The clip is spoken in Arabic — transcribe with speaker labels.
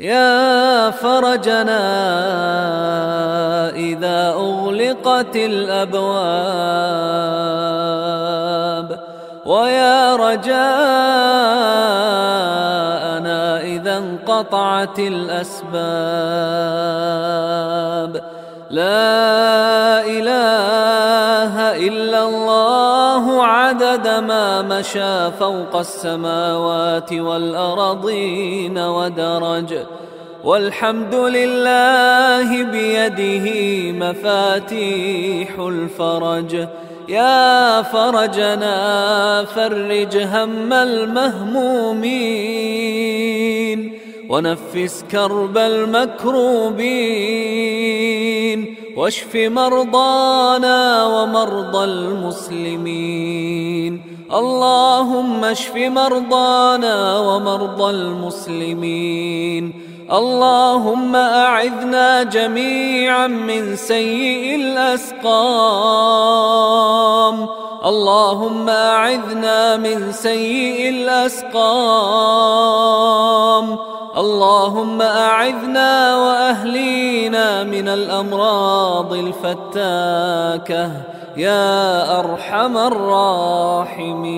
Speaker 1: يا فرجنا إذا أغلقت الأبواب ويا رجاءنا إذا انقطعت الأسباب لا إله إلا الله عدد ما مشى فوق السماوات والأرضين ودرج والحمد لله بيده مفاتيح الفرج. يا فرجنا فرج هم المهمومين ونفس كرب المكروبين. واشف مرضانا ومرضى المسلمين. اللهم اشف مرضانا ومرضى المسلمين. اللهم أعذنا جميعا من سيء الأسقام. اللهم أعذنا من سيء الأسقام. اللهم أعذنا وأهلينا من الأمراض الفتاكة يا أرحم الراحمين.